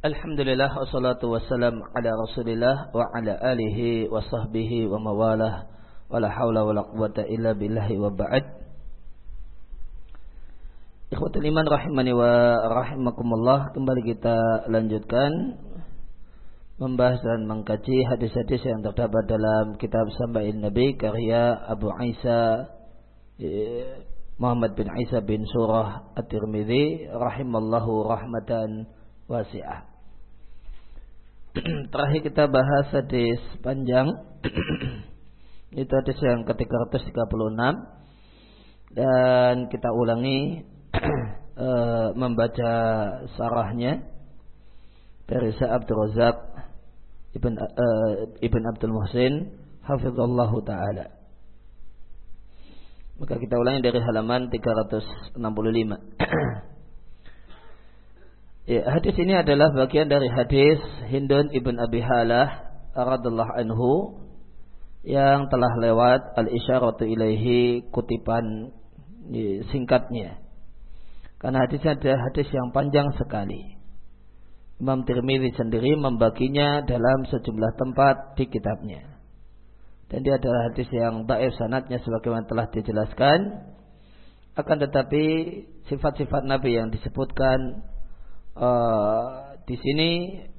Alhamdulillah wassalatu wassalam ala Rasulillah wa ala alihi wa sahbihi wa mawalah wa la haula wa la quwata illa billahi wa ba'd. Ikhwatul iman rahimani wa rahimakumullah kembali kita lanjutkan membahas dan mengkaji hadis-hadis yang terdapat dalam kitab Sambain Nabi karya Abu Isa eh, Muhammad bin Isa bin Surah At-Tirmidzi rahimallahu rahmatan wasi'ah. Terakhir kita bahas hadis panjang. Itu hadis yang ke-336 dan kita ulangi uh, membaca sarahnya dari Sa'ab Razak Ibn, uh, Ibn Abdul Muhsin Hafizallahu Ta'ala. Maka kita ulangi dari halaman 365 Ya, hadis ini adalah bagian dari hadis Hindun ibn Abi Halah radhiallahu anhu yang telah lewat al-isyaratu ilaihi kutipan ya, singkatnya. Karena hadisnya adalah hadis yang panjang sekali. Imam Tirmidzi sendiri membaginya dalam sejumlah tempat di kitabnya. Dan dia adalah hadis yang baik sanatnya sebagaimana telah dijelaskan. Akan tetapi sifat-sifat Nabi yang disebutkan uh, di sini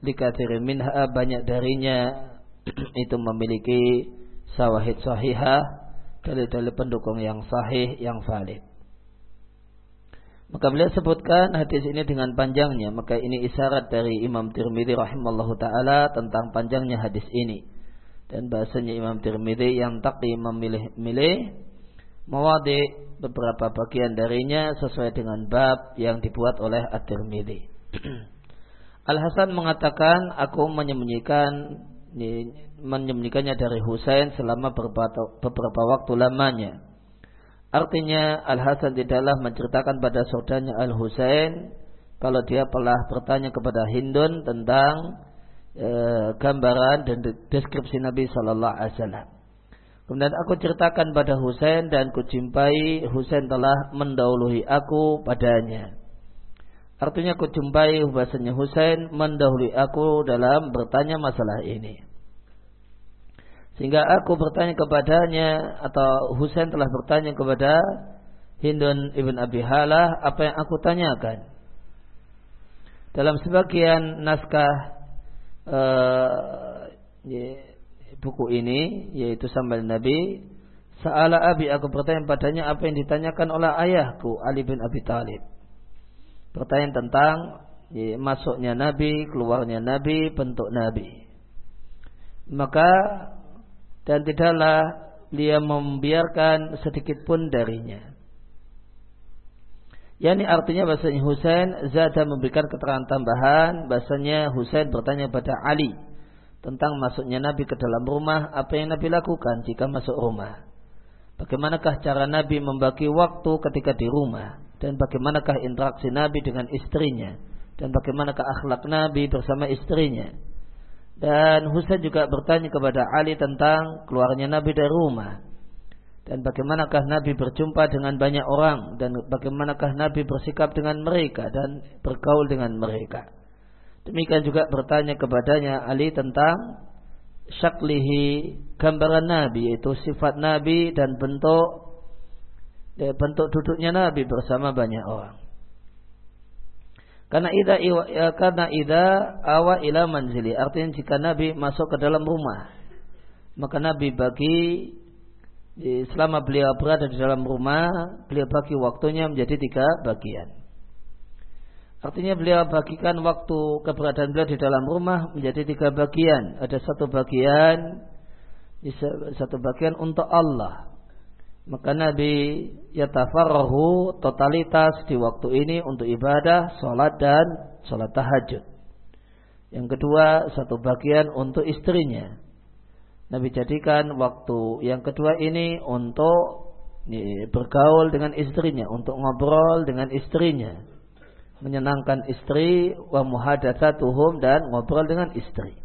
likathirin minha banyak darinya itu memiliki sawahid sahihah dalil-dalil pendukung yang sahih yang valid. Maka beliau sebutkan hadis ini dengan panjangnya, maka ini isyarat dari Imam Tirmidzi rahimallahu taala tentang panjangnya hadis ini. Dan bahasanya Imam Tirmidzi yang taqi memilih-milih mawadi beberapa bagian darinya sesuai dengan bab yang dibuat oleh At-Tirmidzi. Al Hasan mengatakan aku menyembunyikan menyembunyikannya dari Husain selama beberapa, waktu lamanya. Artinya Al Hasan tidaklah menceritakan pada saudaranya Al Husain kalau dia telah bertanya kepada Hindun tentang e, gambaran dan deskripsi Nabi Shallallahu Alaihi Wasallam. Kemudian aku ceritakan pada Husain dan kujumpai Husain telah mendahului aku padanya. Artinya aku jumpai bahasanya Husain mendahului aku dalam bertanya masalah ini. Sehingga aku bertanya kepadanya atau Husain telah bertanya kepada Hindun ibn Abi Halah apa yang aku tanyakan. Dalam sebagian naskah uh, buku ini yaitu Sambal Nabi Sa'ala Abi aku bertanya padanya apa yang ditanyakan oleh ayahku Ali bin Abi Talib Pertanyaan tentang ya, masuknya Nabi, keluarnya Nabi, bentuk Nabi. Maka dan tidaklah dia membiarkan sedikit pun darinya. Yani artinya bahasanya Husain Zada memberikan keterangan tambahan bahasanya Husain bertanya pada Ali tentang masuknya Nabi ke dalam rumah apa yang Nabi lakukan jika masuk rumah. Bagaimanakah cara Nabi membagi waktu ketika di rumah? Dan bagaimanakah interaksi Nabi dengan istrinya dan bagaimanakah akhlak Nabi bersama istrinya. Dan Husain juga bertanya kepada Ali tentang keluarnya Nabi dari rumah dan bagaimanakah Nabi berjumpa dengan banyak orang dan bagaimanakah Nabi bersikap dengan mereka dan bergaul dengan mereka. Demikian juga bertanya kepadanya Ali tentang syaklihi gambaran Nabi yaitu sifat Nabi dan bentuk bentuk duduknya Nabi bersama banyak orang. Karena ida ya, karena ida awa ila manzili artinya jika Nabi masuk ke dalam rumah maka Nabi bagi selama beliau berada di dalam rumah beliau bagi waktunya menjadi tiga bagian. Artinya beliau bagikan waktu keberadaan beliau di dalam rumah menjadi tiga bagian. Ada satu bagian satu bagian untuk Allah maka Nabi yatafarrahu totalitas di waktu ini untuk ibadah, sholat dan sholat tahajud. Yang kedua, satu bagian untuk istrinya. Nabi jadikan waktu yang kedua ini untuk bergaul dengan istrinya, untuk ngobrol dengan istrinya. Menyenangkan istri, wa muhadatsatuhum dan ngobrol dengan istri.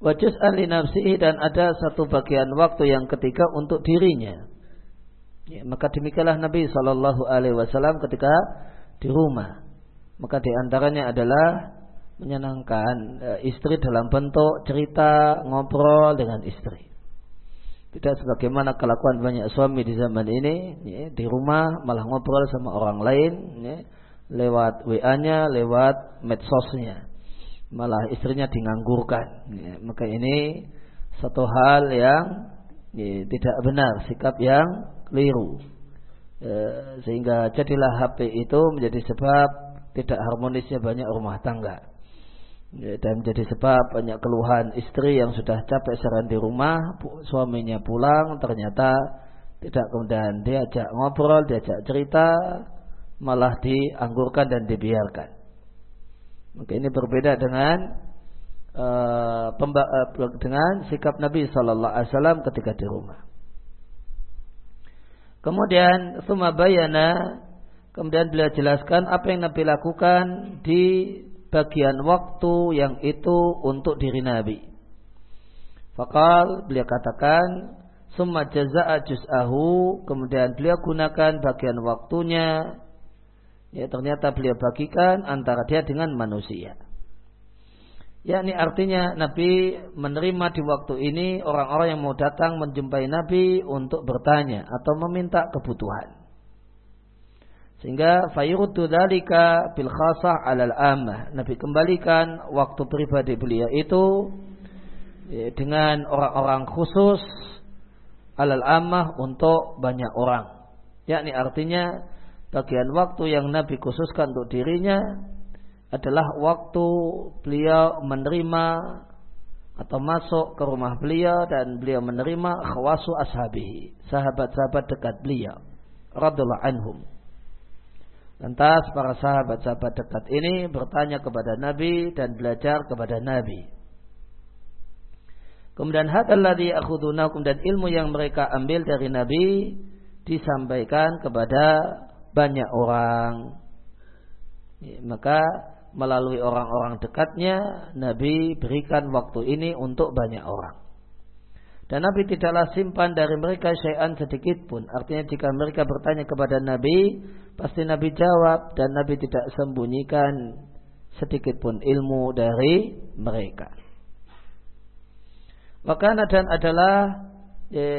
Wajus ahli nafsihi dan ada satu bagian waktu yang ketiga untuk dirinya. Ya, maka demikianlah Nabi Shallallahu Alaihi Wasallam ketika di rumah. Maka di antaranya adalah menyenangkan e, istri dalam bentuk cerita ngobrol dengan istri. Tidak sebagaimana kelakuan banyak suami di zaman ini, ya, di rumah malah ngobrol sama orang lain, ya, lewat WA-nya, lewat medsosnya. Malah istrinya dinganggurkan. Ya, maka ini satu hal yang ya, tidak benar, sikap yang keliru. Ya, sehingga jadilah HP itu menjadi sebab tidak harmonisnya banyak rumah tangga ya, dan menjadi sebab banyak keluhan istri yang sudah capek seharian di rumah suaminya pulang ternyata tidak kemudian diajak ngobrol diajak cerita malah dianggurkan dan dibiarkan maka ini berbeda dengan uh, dengan sikap Nabi Shallallahu Alaihi Wasallam ketika di rumah kemudian summa bayana kemudian beliau jelaskan apa yang Nabi lakukan di bagian waktu yang itu untuk diri Nabi. Fakal beliau katakan summa juz'ahu kemudian beliau gunakan bagian waktunya ya ternyata beliau bagikan antara dia dengan manusia. Ya ini artinya Nabi menerima di waktu ini orang-orang yang mau datang menjumpai Nabi untuk bertanya atau meminta kebutuhan. Sehingga fayuruddu dalika bil khasah alal ammah. Nabi kembalikan waktu pribadi beliau itu ya, dengan orang-orang khusus alal ammah untuk banyak orang. Yakni artinya bagian waktu yang Nabi khususkan untuk dirinya adalah waktu beliau menerima atau masuk ke rumah beliau dan beliau menerima khawasu ashabihi, sahabat-sahabat dekat beliau radhiyallahu anhum. Lantas para sahabat-sahabat dekat ini bertanya kepada Nabi dan belajar kepada Nabi. Kemudian hadalladzi akhudunakum dan ilmu yang mereka ambil dari Nabi disampaikan kepada banyak orang. Ya, maka melalui orang-orang dekatnya Nabi berikan waktu ini untuk banyak orang. Dan Nabi tidaklah simpan dari mereka syai'an sedikit pun. Artinya jika mereka bertanya kepada Nabi, pasti Nabi jawab dan Nabi tidak sembunyikan sedikit pun ilmu dari mereka. Maka dan adalah ya,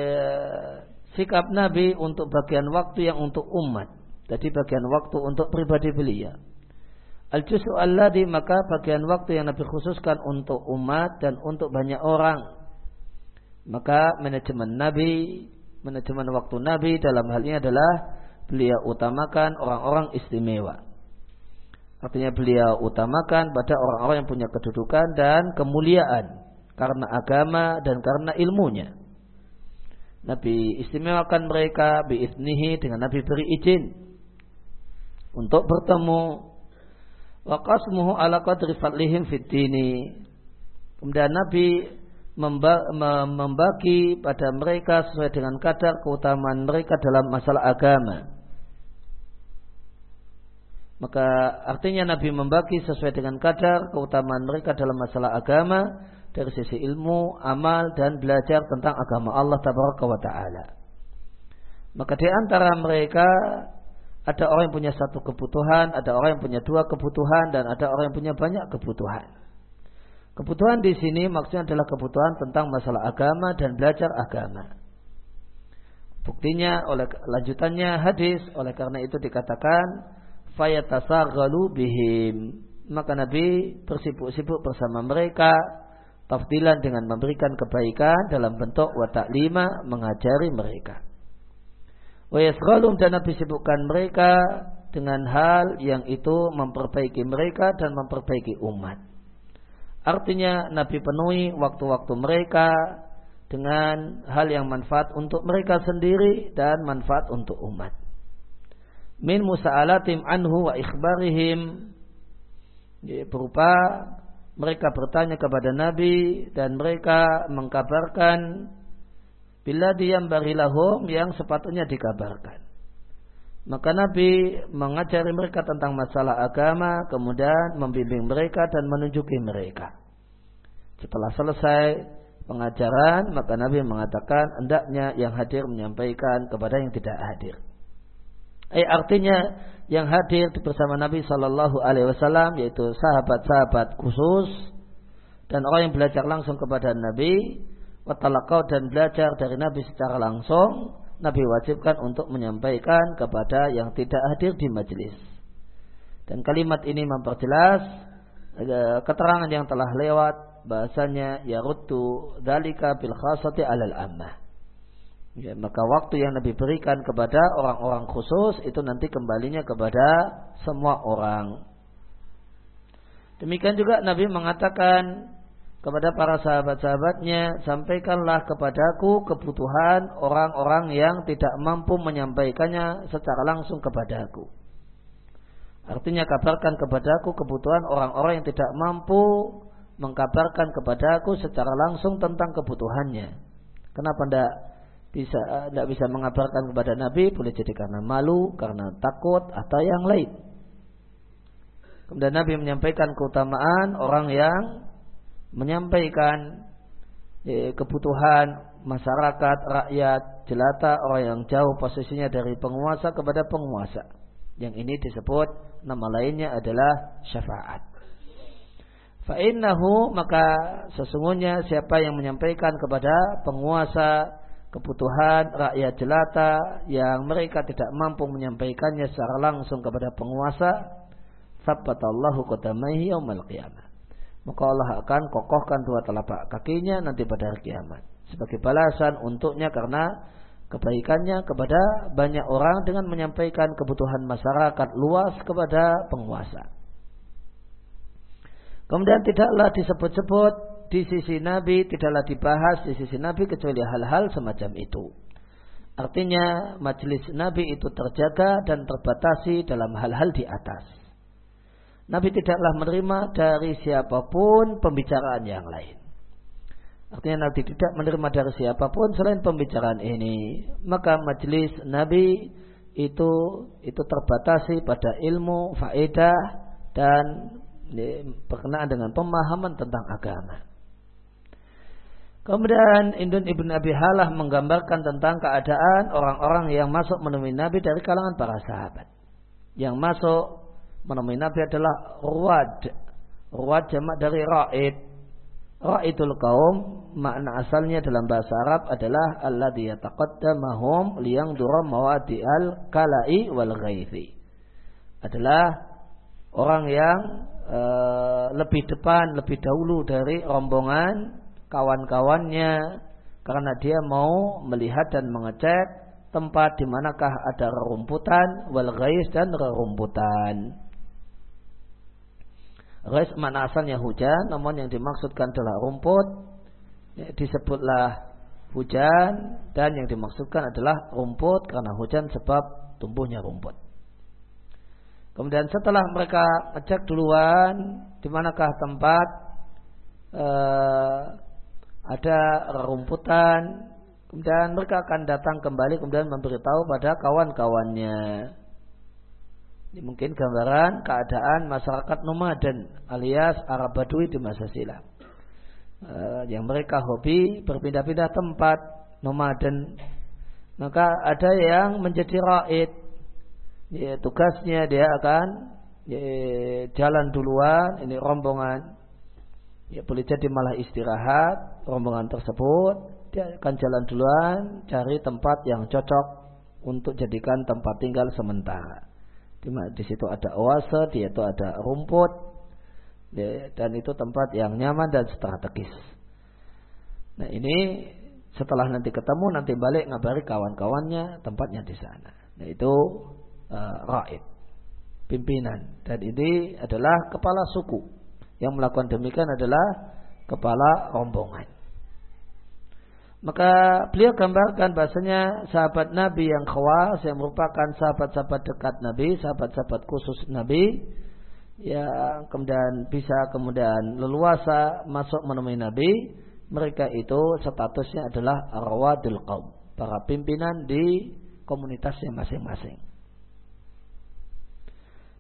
sikap Nabi untuk bagian waktu yang untuk umat. Jadi bagian waktu untuk pribadi beliau. Al-Jusu alladhi maka bagian waktu yang Nabi khususkan untuk umat dan untuk banyak orang maka manajemen Nabi, manajemen waktu Nabi dalam hal ini adalah beliau utamakan orang-orang istimewa. Artinya beliau utamakan pada orang-orang yang punya kedudukan dan kemuliaan karena agama dan karena ilmunya. Nabi istimewakan mereka biiznihi dengan Nabi beri izin untuk bertemu wa qasmuhu ala qadri fadlihim fid Kemudian Nabi membagi pada mereka sesuai dengan kadar keutamaan mereka dalam masalah agama. Maka artinya Nabi membagi sesuai dengan kadar keutamaan mereka dalam masalah agama dari sisi ilmu, amal dan belajar tentang agama Allah Tabaraka wa taala. Maka di antara mereka ada orang yang punya satu kebutuhan, ada orang yang punya dua kebutuhan dan ada orang yang punya banyak kebutuhan. Kebutuhan di sini maksudnya adalah kebutuhan tentang masalah agama dan belajar agama. Buktinya oleh lanjutannya hadis oleh karena itu dikatakan fayatasaghalu bihim. Maka Nabi bersibuk-sibuk bersama mereka tafdilan dengan memberikan kebaikan dalam bentuk wa lima mengajari mereka. Wa yasghalum dan Nabi sibukkan mereka dengan hal yang itu memperbaiki mereka dan memperbaiki umat. Artinya Nabi penuhi waktu-waktu mereka dengan hal yang manfaat untuk mereka sendiri dan manfaat untuk umat. Min musa'alatim anhu wa ikhbarihim berupa mereka bertanya kepada Nabi dan mereka mengkabarkan bila diam barilahum yang sepatutnya dikabarkan. Maka Nabi mengajari mereka tentang masalah agama, kemudian membimbing mereka dan menunjuki mereka. Setelah selesai pengajaran, maka Nabi mengatakan hendaknya yang hadir menyampaikan kepada yang tidak hadir. Eh, artinya yang hadir bersama Nabi Wasallam yaitu sahabat-sahabat khusus dan orang yang belajar langsung kepada Nabi, watalakau dan belajar dari Nabi secara langsung, Nabi wajibkan untuk menyampaikan kepada yang tidak hadir di majelis. Dan kalimat ini memperjelas eh, keterangan yang telah lewat bahasanya yaruddu dalika bil khasati alal ammah. Ya, maka waktu yang Nabi berikan kepada orang-orang khusus itu nanti kembalinya kepada semua orang. Demikian juga Nabi mengatakan kepada para sahabat-sahabatnya, sampaikanlah kepadaku kebutuhan orang-orang yang tidak mampu menyampaikannya secara langsung kepadaku. Artinya kabarkan kepadaku kebutuhan orang-orang yang tidak mampu mengkabarkan kepadaku secara langsung tentang kebutuhannya. Kenapa tidak bisa tidak bisa mengabarkan kepada Nabi boleh jadi karena malu, karena takut atau yang lain. Kemudian Nabi menyampaikan keutamaan orang yang menyampaikan eh, kebutuhan masyarakat, rakyat, jelata orang yang jauh posisinya dari penguasa kepada penguasa. Yang ini disebut nama lainnya adalah syafaat. Fa'innahu maka sesungguhnya siapa yang menyampaikan kepada penguasa kebutuhan rakyat jelata yang mereka tidak mampu menyampaikannya secara langsung kepada penguasa sabbatallahu qadamaihi yaumal qiyamah maka Allah akan kokohkan dua telapak kakinya nanti pada hari kiamat sebagai balasan untuknya karena kebaikannya kepada banyak orang dengan menyampaikan kebutuhan masyarakat luas kepada penguasa. Kemudian tidaklah disebut-sebut di sisi Nabi tidaklah dibahas di sisi Nabi kecuali hal-hal semacam itu. Artinya majelis Nabi itu terjaga dan terbatasi dalam hal-hal di atas. Nabi tidaklah menerima dari siapa pun pembicaraan yang lain. Artinya Nabi tidak menerima dari siapa pun selain pembicaraan ini. Maka majelis Nabi itu itu terbatasi pada ilmu, faedah dan berkenaan dengan pemahaman tentang agama. Kemudian Indun ibn Abi Halah menggambarkan tentang keadaan orang-orang yang masuk menemui Nabi dari kalangan para sahabat. Yang masuk menemui Nabi adalah ruwad. Ruwad jamak dari ra'id. Ra'idul kaum makna asalnya dalam bahasa Arab adalah alladhi yataqaddamahum liyangdura mawadi'al kalai wal ghaithi. Adalah orang yang uh, lebih depan, lebih dahulu dari rombongan kawan-kawannya karena dia mau melihat dan mengecek tempat di manakah ada rerumputan wal dan rerumputan. Ghais mana asalnya hujan, namun yang dimaksudkan adalah rumput. Ya, disebutlah hujan dan yang dimaksudkan adalah rumput karena hujan sebab tumbuhnya rumput. Kemudian setelah mereka ngecek duluan di manakah tempat uh, ada rumputan, kemudian mereka akan datang kembali kemudian memberitahu pada kawan-kawannya. Ini mungkin gambaran keadaan masyarakat nomaden alias Arab Badui di masa silam. Uh, yang mereka hobi berpindah-pindah tempat nomaden. Maka ada yang menjadi raid. Ya, tugasnya dia akan ya, jalan duluan, ini rombongan ya boleh jadi malah istirahat rombongan tersebut dia akan jalan duluan cari tempat yang cocok untuk jadikan tempat tinggal sementara di, di situ ada oase di situ ada rumput ya, dan itu tempat yang nyaman dan strategis. Nah ini setelah nanti ketemu nanti balik ngabari kawan-kawannya tempatnya di sana. Nah itu uh, raid pimpinan. Dan ini adalah kepala suku. Yang melakukan demikian adalah kepala rombongan. Maka beliau gambarkan bahasanya sahabat Nabi yang khawas yang merupakan sahabat-sahabat dekat Nabi, sahabat-sahabat khusus Nabi yang kemudian bisa kemudian leluasa masuk menemui Nabi, mereka itu statusnya adalah arwadul qaum, para pimpinan di komunitasnya masing-masing.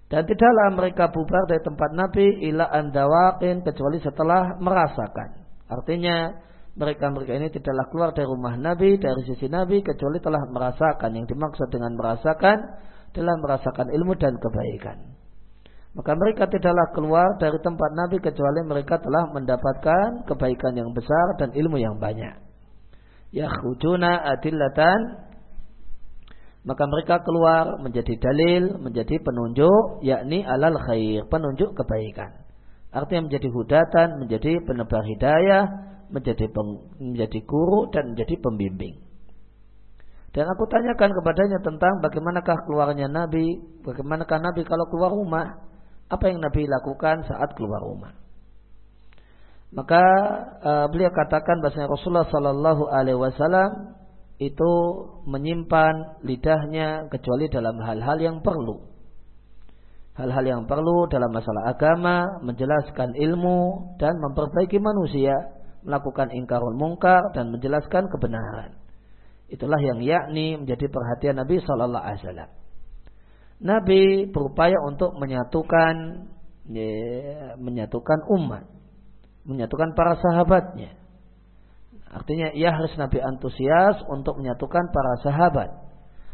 Dan tidaklah mereka bubar dari tempat Nabi ila andawakin kecuali setelah merasakan. Artinya mereka-mereka ini tidaklah keluar dari rumah Nabi, dari sisi Nabi kecuali telah merasakan. Yang dimaksud dengan merasakan adalah merasakan ilmu dan kebaikan. Maka mereka tidaklah keluar dari tempat Nabi kecuali mereka telah mendapatkan kebaikan yang besar dan ilmu yang banyak. Yakhrujuna adillatan maka mereka keluar menjadi dalil, menjadi penunjuk, yakni alal khair, penunjuk kebaikan. Artinya menjadi hudatan, menjadi penebar hidayah, menjadi peng, menjadi guru dan menjadi pembimbing. Dan aku tanyakan kepadanya tentang bagaimanakah keluarnya Nabi, bagaimanakah Nabi kalau keluar rumah, apa yang Nabi lakukan saat keluar rumah. Maka uh, beliau katakan bahasanya Rasulullah Sallallahu Alaihi Wasallam itu menyimpan lidahnya kecuali dalam hal-hal yang perlu. Hal-hal yang perlu dalam masalah agama, menjelaskan ilmu dan memperbaiki manusia, melakukan ingkarul mungkar dan menjelaskan kebenaran. Itulah yang yakni menjadi perhatian Nabi Shallallahu Alaihi Wasallam. Nabi berupaya untuk menyatukan, ya, menyatukan umat, menyatukan para sahabatnya Artinya ia harus Nabi antusias untuk menyatukan para sahabat.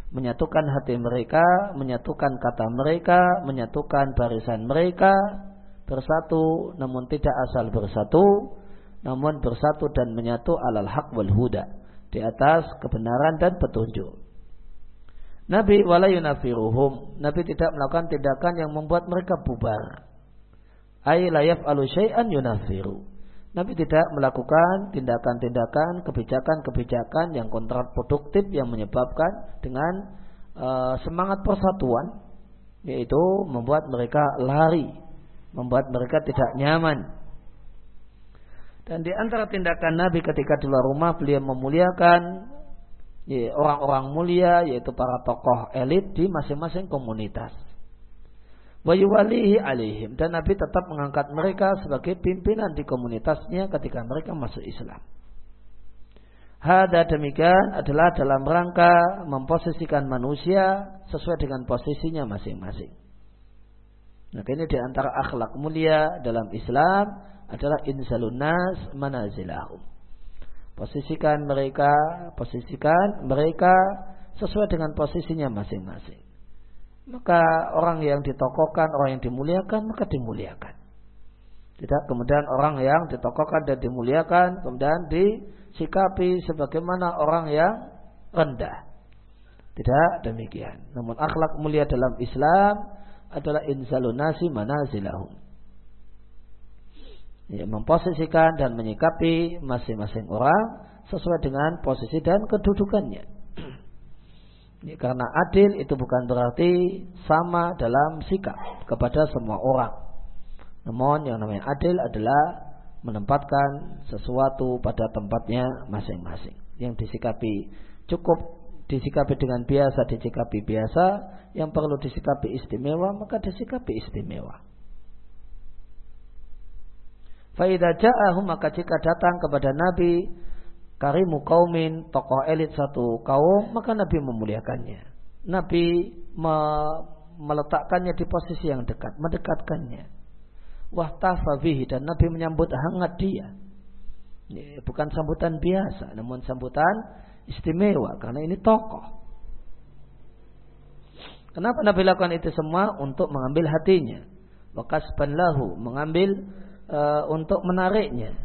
Menyatukan hati mereka, menyatukan kata mereka, menyatukan barisan mereka. Bersatu namun tidak asal bersatu. Namun bersatu dan menyatu alal haq wal huda. Di atas kebenaran dan petunjuk. Nabi wala yunafiruhum. Nabi tidak melakukan tindakan yang membuat mereka bubar. Ay layaf alu syai'an yunafiru Nabi tidak melakukan tindakan-tindakan, kebijakan-kebijakan yang kontraproduktif yang menyebabkan dengan uh, semangat persatuan, yaitu membuat mereka lari, membuat mereka tidak nyaman. Dan di antara tindakan Nabi ketika di luar rumah, beliau memuliakan orang-orang mulia, yaitu para tokoh elit di masing-masing komunitas wayuwalihi alihim dan Nabi tetap mengangkat mereka sebagai pimpinan di komunitasnya ketika mereka masuk Islam. Hada demikian adalah dalam rangka memposisikan manusia sesuai dengan posisinya masing-masing. Nah, ini di antara akhlak mulia dalam Islam adalah insalun nas manazilahum. Posisikan mereka, posisikan mereka sesuai dengan posisinya masing-masing maka orang yang ditokohkan, orang yang dimuliakan, maka dimuliakan. Tidak kemudian orang yang ditokohkan dan dimuliakan, kemudian disikapi sebagaimana orang yang rendah. Tidak demikian. Namun akhlak mulia dalam Islam adalah insalunasi manazilahum. Ya, memposisikan dan menyikapi masing-masing orang sesuai dengan posisi dan kedudukannya. Ya, karena adil itu bukan berarti sama dalam sikap kepada semua orang. Namun yang namanya adil adalah menempatkan sesuatu pada tempatnya masing-masing. Yang disikapi cukup disikapi dengan biasa, disikapi biasa. Yang perlu disikapi istimewa, maka disikapi istimewa. Faidah ja'ahum maka jika datang kepada Nabi karimu kaumin, tokoh elit satu kaum, maka Nabi memuliakannya. Nabi me meletakkannya di posisi yang dekat, mendekatkannya. Wahtafa bihi dan Nabi menyambut hangat dia. Bukan sambutan biasa, namun sambutan istimewa karena ini tokoh. Kenapa Nabi lakukan itu semua? Untuk mengambil hatinya. Wakasban lahu, mengambil uh, untuk menariknya.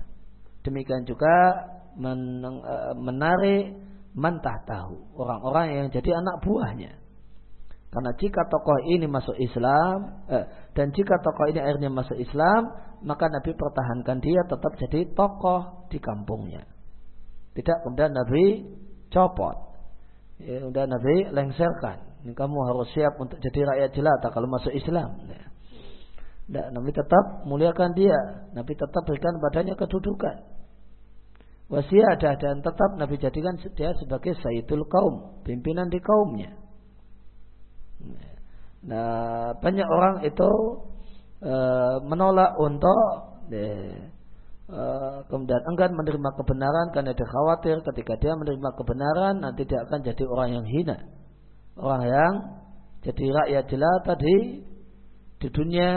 Demikian juga E, menarik mantah tahu orang-orang yang jadi anak buahnya. Karena jika tokoh ini masuk Islam eh, dan jika tokoh ini akhirnya masuk Islam, maka Nabi pertahankan dia tetap jadi tokoh di kampungnya. Tidak kemudian Nabi copot. Ya, udah Nabi lengserkan. Kamu harus siap untuk jadi rakyat jelata kalau masuk Islam. Ya. Nah, Nabi tetap muliakan dia. Nabi tetap berikan badannya kedudukan wasiadah dan tetap Nabi jadikan dia sebagai sayyidul kaum, pimpinan di kaumnya. Nah, banyak orang itu e, menolak untuk e, e, kemudian enggan menerima kebenaran karena dia khawatir ketika dia menerima kebenaran nanti dia akan jadi orang yang hina. Orang yang jadi rakyat jelata di di dunia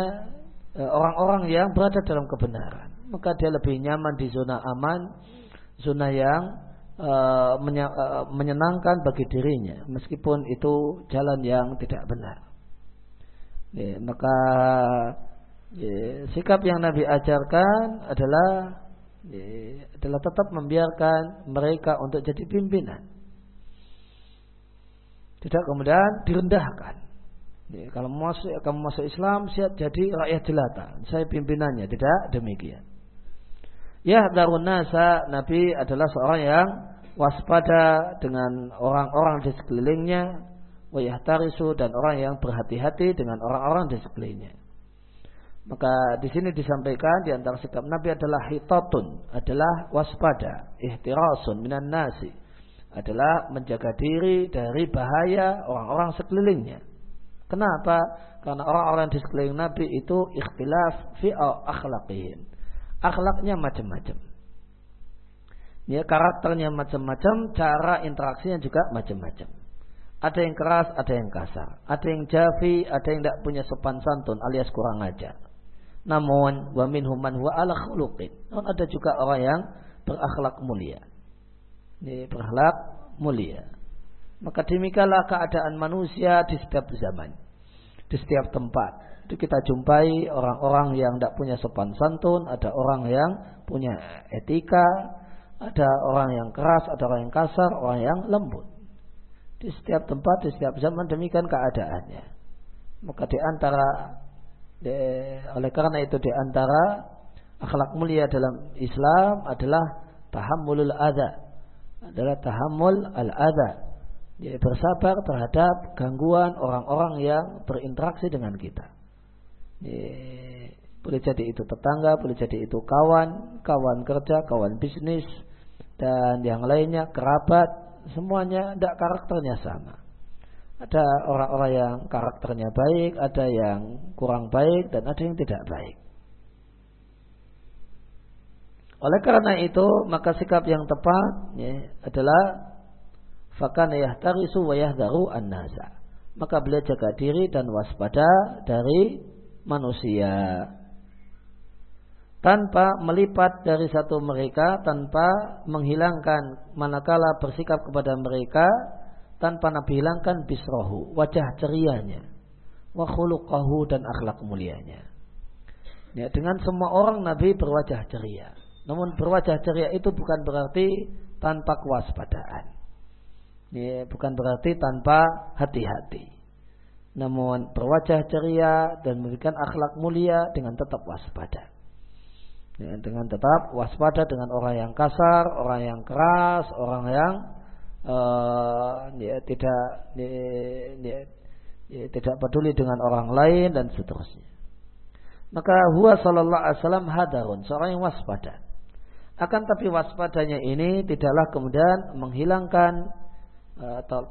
orang-orang yang berada dalam kebenaran. Maka dia lebih nyaman di zona aman zona yang uh, menyenangkan bagi dirinya meskipun itu jalan yang tidak benar. Ya, maka ya, sikap yang Nabi ajarkan adalah ya, adalah tetap membiarkan mereka untuk jadi pimpinan. Tidak kemudian direndahkan. Ya, kalau masuk kamu masuk Islam siap jadi rakyat jelata. Saya pimpinannya tidak demikian. Ya darun nasa Nabi adalah seorang yang waspada dengan orang-orang di sekelilingnya, wayahtarisu dan orang yang berhati-hati dengan orang-orang di sekelilingnya. Maka di sini disampaikan di antara sikap Nabi adalah hitatun, adalah waspada, ihtirasun minan nasi, adalah menjaga diri dari bahaya orang-orang sekelilingnya. Kenapa? Karena orang-orang di sekeliling Nabi itu ikhtilaf fi akhlaqihim akhlaknya macam-macam. Ya, karakternya macam-macam, cara interaksinya juga macam-macam. Ada yang keras, ada yang kasar. Ada yang jafi, ada yang tidak punya sopan santun alias kurang ajar. Namun, wa minhum man huwa ala khuluqin. Namun ada juga orang yang berakhlak mulia. Ini berakhlak mulia. Maka demikianlah keadaan manusia di setiap zaman. Di setiap tempat itu kita jumpai orang-orang yang tidak punya sopan santun, ada orang yang punya etika, ada orang yang keras, ada orang yang kasar, orang yang lembut. Di setiap tempat, di setiap zaman demikian keadaannya. Maka di antara di, oleh karena itu di antara akhlak mulia dalam Islam adalah tahammulul adha. Adalah tahammul al-adha. Dia bersabar terhadap gangguan orang-orang yang berinteraksi dengan kita. Ya, boleh jadi itu tetangga, boleh jadi itu kawan, kawan kerja, kawan bisnis, dan yang lainnya kerabat, semuanya tidak karakternya sama. Ada orang-orang yang karakternya baik, ada yang kurang baik, dan ada yang tidak baik. Oleh karena itu, maka sikap yang tepat ya, adalah fakana yahtarisu wa yahdaru an-nasa. Maka beliau jaga diri dan waspada dari manusia. Tanpa melipat dari satu mereka tanpa menghilangkan manakala bersikap kepada mereka tanpa Nabi hilangkan bisrohu wajah cerianya wa khuluqahu dan akhlak mulianya. Ya, dengan semua orang Nabi berwajah ceria. Namun berwajah ceria itu bukan berarti tanpa kewaspadaan ya, bukan berarti tanpa hati-hati namun berwajah ceria dan memberikan akhlak mulia dengan tetap waspada. Ya, dengan tetap waspada dengan orang yang kasar, orang yang keras, orang yang uh, ya, tidak ya, ya, ya, tidak peduli dengan orang lain dan seterusnya. Maka huwa sallallahu alaihi wasallam hadarun, seorang yang waspada. Akan tapi waspadanya ini tidaklah kemudian menghilangkan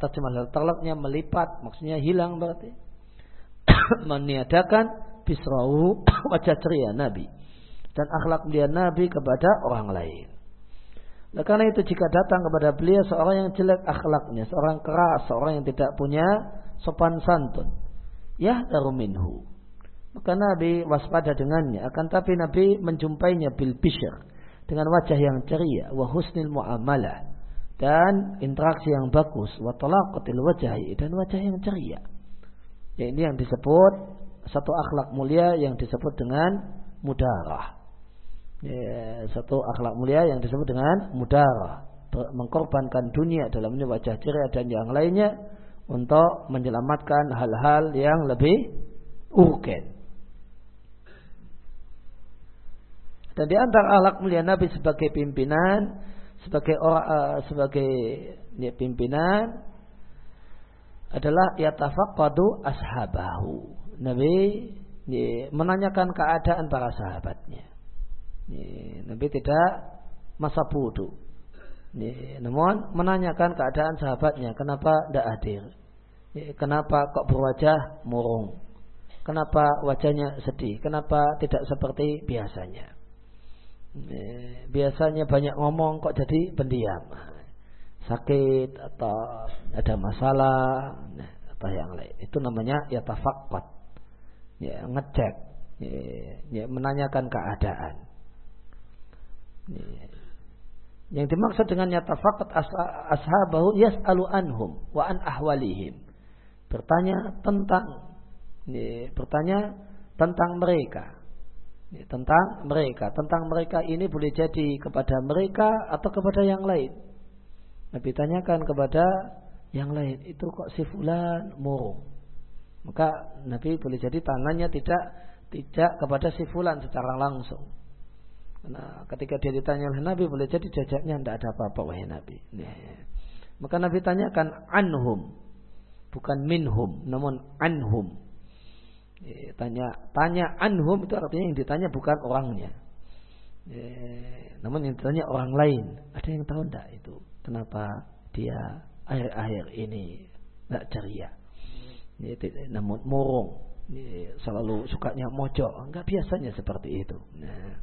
terjemah terlaknya melipat maksudnya hilang berarti meniadakan bisrahu wajah ceria Nabi dan akhlak mulia Nabi kepada orang lain. Nah, karena itu jika datang kepada beliau seorang yang jelek akhlaknya, seorang keras, seorang yang tidak punya sopan santun, ya daruminhu. Maka Nabi waspada dengannya. Akan tapi Nabi menjumpainya bil bishr dengan wajah yang ceria, wa husnil muamalah dan interaksi yang bagus wa talaqatil wajhi dan wajah yang ceria. Ya ini yang disebut satu akhlak mulia yang disebut dengan mudarah. Ya, satu akhlak mulia yang disebut dengan mudarah. Mengkorbankan dunia dalam ini wajah ceria dan yang lainnya untuk menyelamatkan hal-hal yang lebih urgen. Dan di antara akhlak mulia Nabi sebagai pimpinan sebagai orang uh, sebagai ya, pimpinan adalah yatafaqqadu ashabahu. Nabi ya, menanyakan keadaan para sahabatnya. Ya, Nabi tidak masa bodoh. Ya, namun menanyakan keadaan sahabatnya, kenapa tidak hadir? Ya, kenapa kok berwajah murung? Kenapa wajahnya sedih? Kenapa tidak seperti biasanya? Biasanya banyak ngomong kok jadi pendiam. Sakit atau ada masalah nah, atau yang lain. Itu namanya ya tafakot ya ngecek. Ya, ya, menanyakan keadaan. Ya, Yang dimaksud dengan yatafaqat ashabahu yas'alu anhum wa an ahwalihim. Bertanya tentang ini, bertanya tentang mereka. Ini, tentang mereka, tentang mereka ini boleh jadi kepada mereka atau kepada yang lain. Nabi tanyakan kepada yang lain, itu kok si fulan murung. Maka Nabi boleh jadi tangannya tidak tidak kepada si fulan secara langsung. Nah, ketika dia ditanya oleh Nabi, boleh jadi jajaknya tidak ada apa-apa wahai Nabi. Nih. Maka Nabi tanyakan anhum, bukan minhum, namun anhum. Tanya, tanya anhum itu artinya yang ditanya bukan orangnya. Namun yang ditanya orang lain. Ada yang tahu tidak itu? Kenapa dia akhir-akhir ini tidak ceria? Namun murung, selalu sukanya mojok. Enggak biasanya seperti itu. Nah.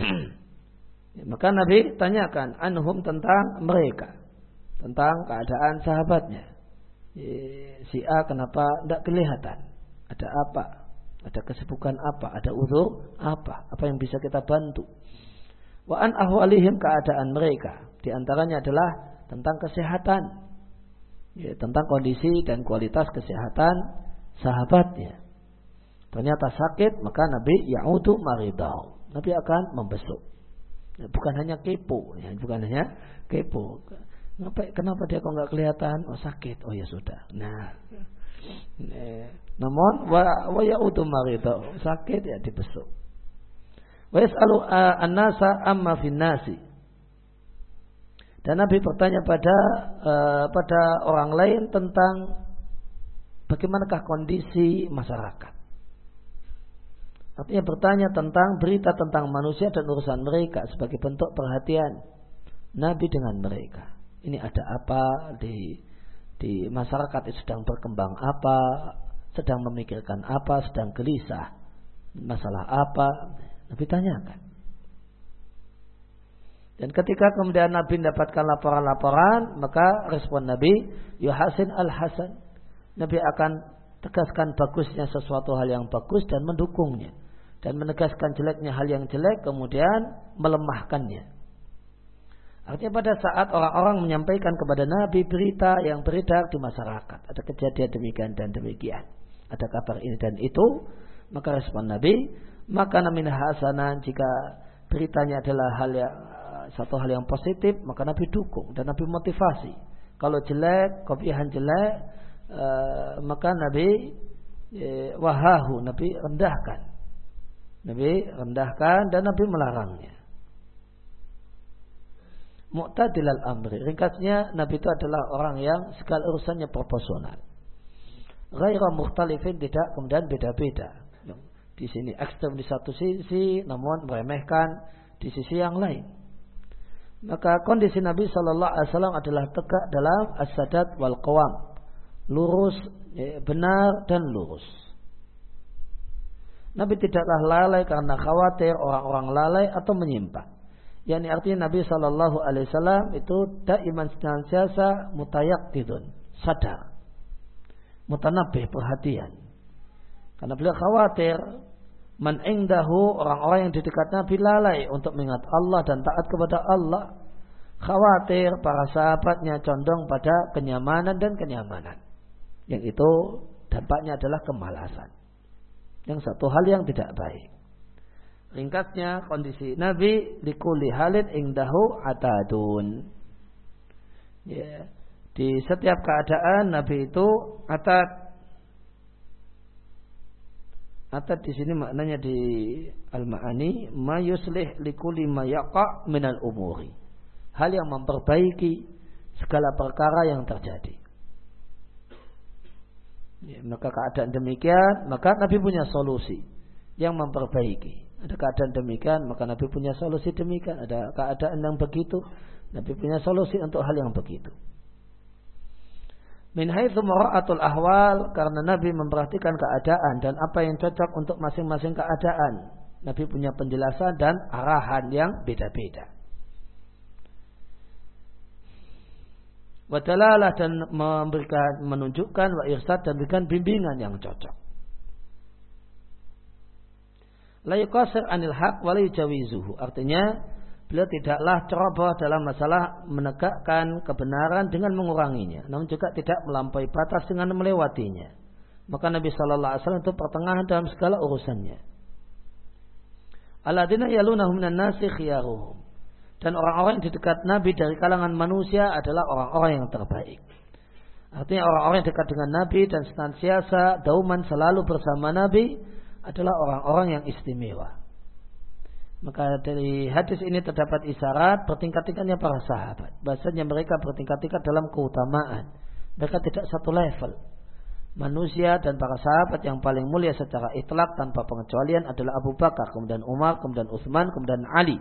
Maka Nabi tanyakan anhum tentang mereka, tentang keadaan sahabatnya. Si A kenapa tidak kelihatan? Ada apa? Ada kesibukan apa? Ada uzur apa? Apa yang bisa kita bantu? Wa an ahwalihim keadaan mereka. Di antaranya adalah tentang kesehatan. Ya, tentang kondisi dan kualitas kesehatan sahabatnya. Ternyata sakit, maka Nabi ya'udu maridahu. Nabi akan membesuk. Ya, bukan hanya kepo, ya, bukan hanya kepo. Kenapa, kenapa dia kok nggak kelihatan? Oh sakit. Oh ya sudah. Nah, namun wa wa ya marito sakit ya dibesuk. Wa yasalu an-nasa amma fin nasi. Dan Nabi bertanya pada uh, pada orang lain tentang bagaimanakah kondisi masyarakat. Artinya bertanya tentang berita tentang manusia dan urusan mereka sebagai bentuk perhatian Nabi dengan mereka. Ini ada apa di di masyarakat itu sedang berkembang apa, sedang memikirkan apa, sedang gelisah, masalah apa, Nabi tanyakan. Dan ketika kemudian Nabi mendapatkan laporan-laporan, maka respon Nabi, Yuhasin al-Hasan. Nabi akan tegaskan bagusnya sesuatu hal yang bagus dan mendukungnya dan menegaskan jeleknya hal yang jelek kemudian melemahkannya. Artinya pada saat orang-orang menyampaikan kepada Nabi berita yang beredar di masyarakat, ada kejadian demikian dan demikian, ada kabar ini dan itu, maka respon Nabi, maka namin hasanan jika beritanya adalah hal yang satu hal yang positif, maka Nabi dukung dan Nabi motivasi. Kalau jelek, kopihan jelek, uh, maka Nabi eh, wahahu, Nabi rendahkan. Nabi rendahkan dan Nabi melarangnya. Mu'tadil al-amri. Ringkasnya Nabi itu adalah orang yang segala urusannya proporsional. Ghaira mukhtalifin tidak kemudian beda-beda. Di sini ekstrem di satu sisi namun meremehkan di sisi yang lain. Maka kondisi Nabi Shallallahu Alaihi Wasallam adalah tegak dalam as-sadat wal qawam. Lurus, ya, benar dan lurus. Nabi tidaklah lalai karena khawatir orang-orang lalai atau menyimpang. Yani artinya Nabi Shallallahu Alaihi Wasallam itu daiman senantiasa tidun, sadar, mutanabih perhatian. Karena beliau khawatir man ingdahu orang-orang yang di dekat Nabi lalai untuk mengingat Allah dan taat kepada Allah. Khawatir para sahabatnya condong pada kenyamanan dan kenyamanan. Yang itu dampaknya adalah kemalasan yang satu hal yang tidak baik. Ringkasnya kondisi Nabi likuli halin ingdahu atadun. Ya. Di setiap keadaan Nabi itu atad Atad di sini maknanya di al-ma'ani ma yuslih likuli ma yaqa minal umuri. Hal yang memperbaiki segala perkara yang terjadi. Ya, maka keadaan demikian, maka Nabi punya solusi yang memperbaiki. Ada keadaan demikian, maka Nabi punya solusi demikian. Ada keadaan yang begitu, Nabi punya solusi untuk hal yang begitu. Min haitsu mara'atul ahwal karena Nabi memperhatikan keadaan dan apa yang cocok untuk masing-masing keadaan. Nabi punya penjelasan dan arahan yang beda-beda. Wadalalah dan memberikan menunjukkan wa dan memberikan bimbingan yang cocok. La anil haq wa la yujawizuhu. Artinya beliau tidaklah ceroboh dalam masalah menegakkan kebenaran dengan menguranginya, namun juga tidak melampaui batas dengan melewatinya. Maka Nabi Shallallahu Alaihi Wasallam itu pertengahan dalam segala urusannya. Aladina yalunahum khiyaruhum. Dan orang-orang yang di dekat Nabi dari kalangan manusia adalah orang-orang yang terbaik. Artinya orang-orang yang dekat dengan Nabi dan senantiasa dauman selalu bersama Nabi adalah orang-orang yang istimewa. Maka dari hadis ini terdapat isyarat bertingkat-tingkatnya para sahabat. Bahasanya mereka bertingkat-tingkat dalam keutamaan. Mereka tidak satu level. Manusia dan para sahabat yang paling mulia secara itlak tanpa pengecualian adalah Abu Bakar, kemudian Umar, kemudian Utsman, kemudian Ali.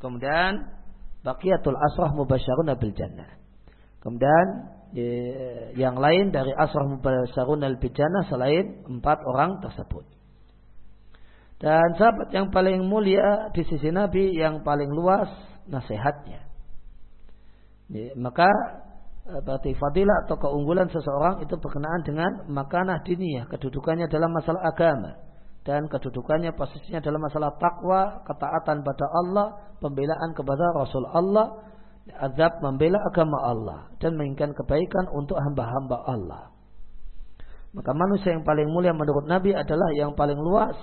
Kemudian Baqiyatul Asrah Mubasyarun bil Jannah. Kemudian yang lain dari Asrah Mubasyarun bil Jannah selain empat orang tersebut. Dan sahabat yang paling mulia di sisi Nabi yang paling luas nasihatnya. Ya, maka eh, berarti fadilah atau keunggulan seseorang itu berkenaan dengan makanah diniyah, kedudukannya dalam masalah agama dan kedudukannya posisinya dalam masalah takwa, ketaatan pada Allah, pembelaan kepada Rasul Allah, azab membela agama Allah dan menginginkan kebaikan untuk hamba-hamba Allah. Maka manusia yang paling mulia menurut Nabi adalah yang paling luas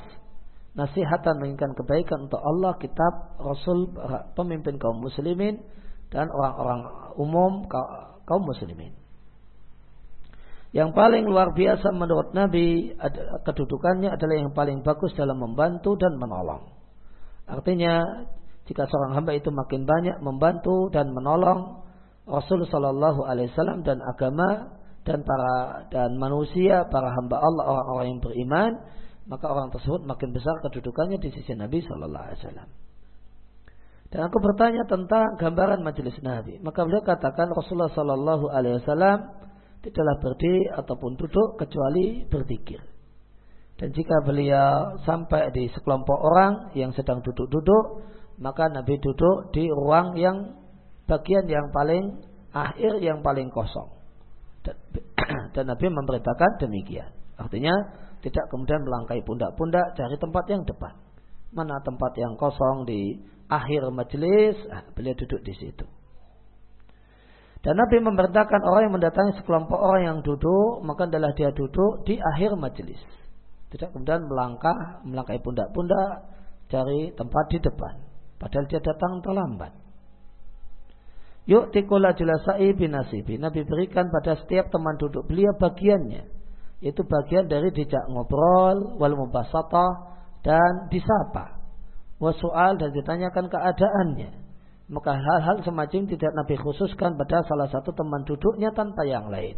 nasihatan menginginkan kebaikan untuk Allah, kitab, Rasul, pemimpin kaum muslimin dan orang-orang umum kaum muslimin. Yang paling luar biasa menurut Nabi kedudukannya adalah yang paling bagus dalam membantu dan menolong. Artinya jika seorang hamba itu makin banyak membantu dan menolong Rasul Shallallahu Alaihi Wasallam dan agama dan para dan manusia para hamba Allah orang-orang yang beriman maka orang tersebut makin besar kedudukannya di sisi Nabi Shallallahu Alaihi Wasallam. Dan aku bertanya tentang gambaran majelis Nabi. Maka beliau katakan Rasulullah Shallallahu Alaihi Wasallam tidaklah berdiri ataupun duduk kecuali berzikir. Dan jika beliau sampai di sekelompok orang yang sedang duduk-duduk, maka Nabi duduk di ruang yang bagian yang paling akhir yang paling kosong. Dan, dan Nabi memberitakan demikian. Artinya tidak kemudian melangkai pundak-pundak cari tempat yang depan. Mana tempat yang kosong di akhir majelis, ah, beliau duduk di situ. Dan Nabi memerintahkan orang yang mendatangi sekelompok orang yang duduk, maka adalah dia duduk di akhir majelis. Tidak kemudian melangkah, melangkai pundak-pundak, cari tempat di depan. Padahal dia datang terlambat. Yuk tikola jelasai binasibi. Nabi berikan pada setiap teman duduk beliau bagiannya itu bagian dari dijak ngobrol wal mubasatah dan disapa. Wasual dan ditanyakan keadaannya. Maka hal-hal semacam tidak Nabi khususkan pada salah satu teman duduknya tanpa yang lain.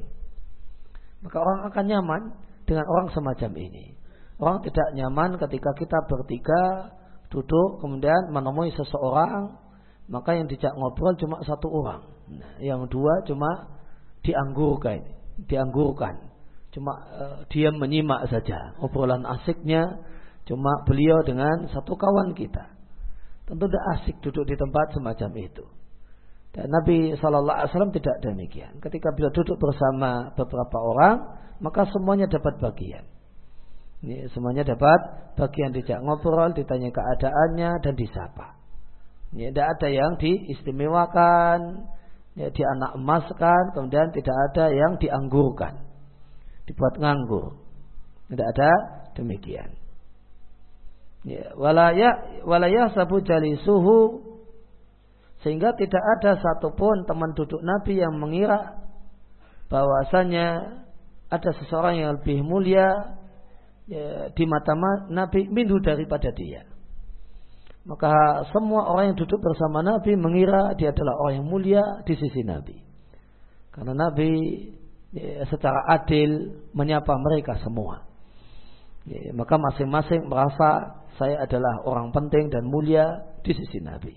Maka orang akan nyaman dengan orang semacam ini. Orang tidak nyaman ketika kita bertiga duduk kemudian menemui seseorang maka yang dijak ngobrol cuma satu orang. Nah, yang dua cuma dianggurkan dianggurkan cuma uh, diam menyimak saja. Obrolan asiknya cuma beliau dengan satu kawan kita. Tentu tidak asik duduk di tempat semacam itu. Dan Nabi Shallallahu Alaihi Wasallam tidak demikian. Ketika beliau duduk bersama beberapa orang maka semuanya dapat bagian. Ini semuanya dapat bagian. Tidak ngobrol ditanya keadaannya dan disapa. Ini tidak ada yang diistimewakan. Ya, di anak emaskan kemudian tidak ada yang dianggurkan dibuat nganggur. Tidak ada demikian. Ya, walaya walaya sabu jali suhu sehingga tidak ada satupun teman duduk Nabi yang mengira bahwasanya ada seseorang yang lebih mulia ya, di mata Nabi minhu daripada dia. Maka semua orang yang duduk bersama Nabi mengira dia adalah orang yang mulia di sisi Nabi. Karena Nabi ya, secara adil menyapa mereka semua. Ya, maka masing-masing merasa saya adalah orang penting dan mulia di sisi Nabi.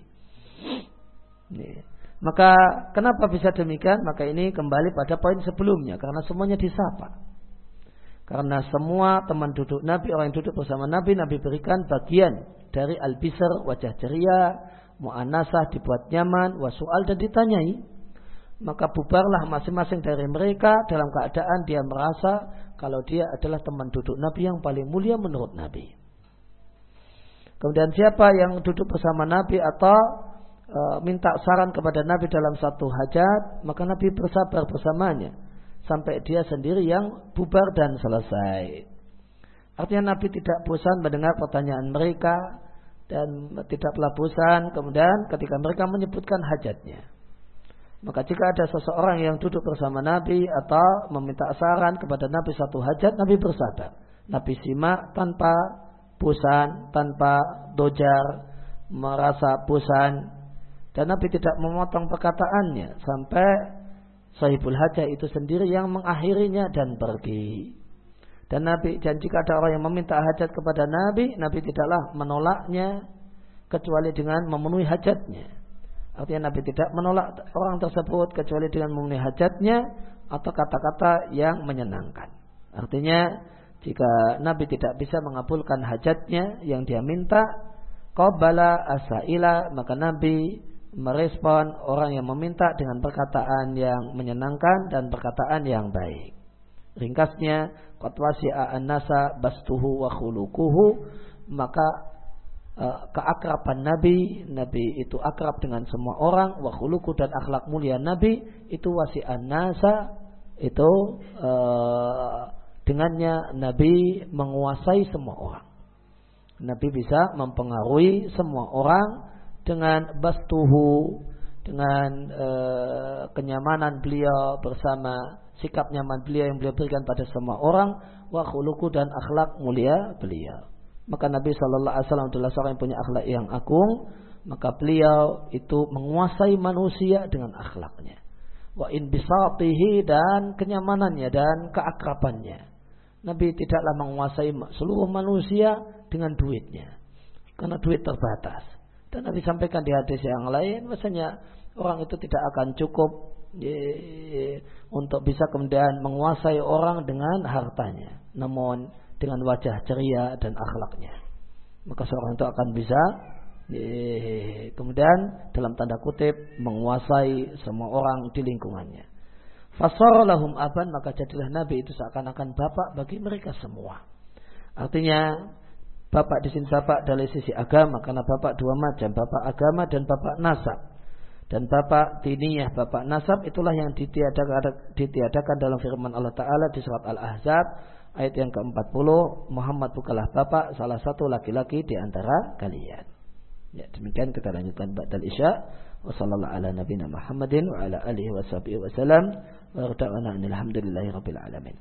Ya. Maka kenapa bisa demikian? Maka ini kembali pada poin sebelumnya karena semuanya disapa. Karena semua teman duduk Nabi, orang yang duduk bersama Nabi, Nabi berikan bagian dari al-bisr, wajah ceria, mu'anasah, dibuat nyaman, wasual dan ditanyai maka bubarlah masing-masing dari mereka dalam keadaan dia merasa kalau dia adalah teman duduk Nabi yang paling mulia menurut Nabi. Kemudian siapa yang duduk bersama Nabi atau e, minta saran kepada Nabi dalam satu hajat, maka Nabi bersabar bersamanya sampai dia sendiri yang bubar dan selesai. Artinya Nabi tidak bosan mendengar pertanyaan mereka dan tidaklah bosan kemudian ketika mereka menyebutkan hajatnya. Maka jika ada seseorang yang duduk bersama Nabi atau meminta saran kepada Nabi satu hajat, Nabi bersabar. Nabi simak tanpa bosan, tanpa dojar, merasa bosan. Dan Nabi tidak memotong perkataannya sampai sahibul hajat itu sendiri yang mengakhirinya dan pergi. Dan Nabi dan jika ada orang yang meminta hajat kepada Nabi, Nabi tidaklah menolaknya kecuali dengan memenuhi hajatnya. Artinya Nabi tidak menolak orang tersebut kecuali dengan memenuhi hajatnya atau kata-kata yang menyenangkan. Artinya jika Nabi tidak bisa mengabulkan hajatnya yang dia minta, qabala asaila maka Nabi merespon orang yang meminta dengan perkataan yang menyenangkan dan perkataan yang baik. Ringkasnya, qad wasi'a an-nasa bastuhu wa khuluquhu maka keakraban Nabi, Nabi itu akrab dengan semua orang, wa khuluku dan akhlak mulia Nabi itu wasi'an nasa itu uh, dengannya Nabi menguasai semua orang. Nabi bisa mempengaruhi semua orang dengan bastuhu, dengan uh, kenyamanan beliau bersama sikap nyaman beliau yang beliau berikan pada semua orang wa khuluku dan akhlak mulia beliau. Maka Nabi Shallallahu Alaihi Wasallam adalah seorang yang punya akhlak yang agung. Maka beliau itu menguasai manusia dengan akhlaknya. Wa in bisatihi dan kenyamanannya dan keakrabannya. Nabi tidaklah menguasai seluruh manusia dengan duitnya. Karena duit terbatas. Dan Nabi sampaikan di hadis yang lain, Maksudnya orang itu tidak akan cukup untuk bisa kemudian menguasai orang dengan hartanya. Namun dengan wajah ceria dan akhlaknya. Maka seorang itu akan bisa kemudian dalam tanda kutip menguasai semua orang di lingkungannya. Fasaralahum aban maka jadilah Nabi itu seakan-akan bapak bagi mereka semua. Artinya bapak di sini bapak dari sisi agama karena bapak dua macam, bapak agama dan bapak nasab. Dan bapak diniyah, bapak nasab itulah yang ditiadakan, ditiadakan dalam firman Allah Ta'ala di surat Al-Ahzab ayat yang ke-40 Muhammad bukalah bapak salah satu laki-laki di antara kalian. Ya, demikian kita lanjutkan ba'dal isya. Wa sallallahu ala nabiyina Muhammadin wa ala alihi wa wa alamin.